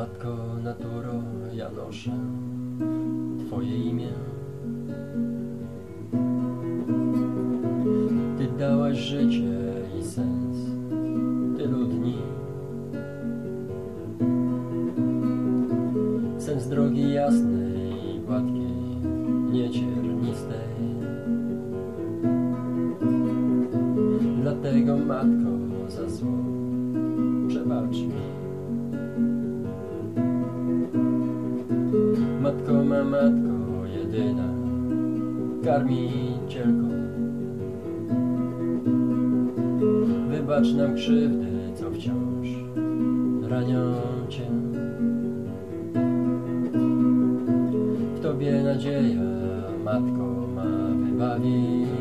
Matko naturo, ja noszę Twoje imię. Ty dałaś życie i sens tylu dni. Sens drogi jasnej, gładkiej, nieciernistej. Dlatego, matko, za zło przebacz mi. Matko ma matko jedyna, karmicielko. Wybacz nam krzywdy, co wciąż ranią Cię. W Tobie nadzieja, matko ma wybawicielko.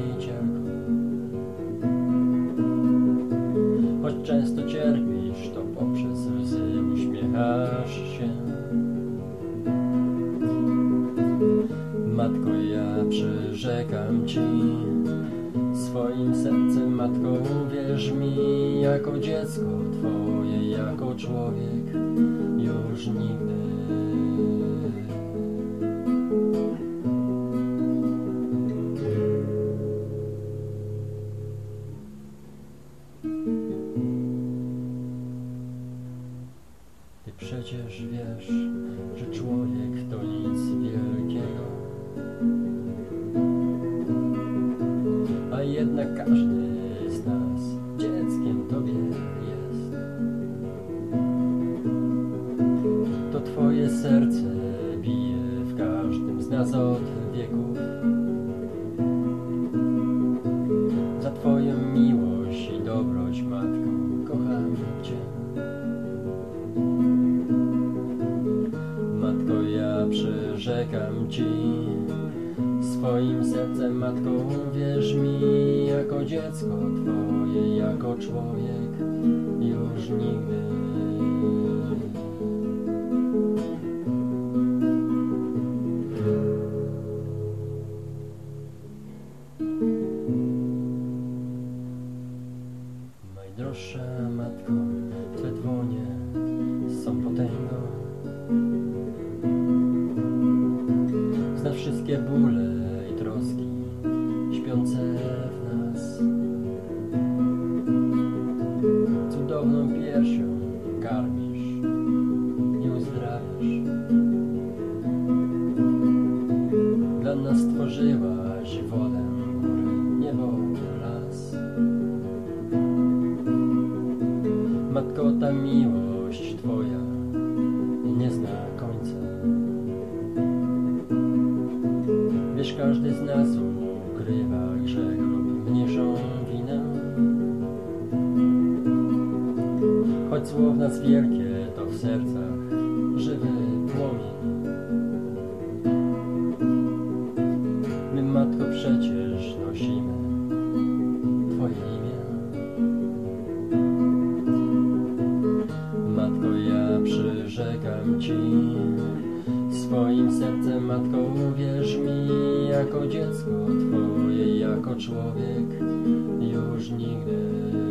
Matko, ja przyrzekam Ci swoim sercem, Matko, uwierz mi, jako dziecko Twoje, jako człowiek, już nigdy. Ty przecież wiesz, że człowiek to nic wielkiego. A jednak każdy z nas dzieckiem Tobie jest. To Twoje serce bije w każdym z nas od przyrzekam Ci swoim sercem, Matko, uwierz mi, jako dziecko Twoje, jako człowiek, już nigdy. Najdroższa Matko, Twe dłonie są potęgą. Wszystkie bóle i troski śpiące w nas. Cudowną piersią karmisz i uzdrawiasz. Dla nas stworzyłaś wodę, góry, niebo, las. Matko, ta miłość Twoja nie zna Wiesz, każdy z nas ukrywa grzech lub mniejszą winę. Choć słow nas wielkie, to w sercach żywy płomień. My, Matko, przecież nosimy Twoje imię. Matko, ja przyrzekam Ci swoim sercem, Matko, uwierz mi, jako dziecko Twoje, jako człowiek, już nigdy.